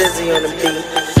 dizzy on the beat.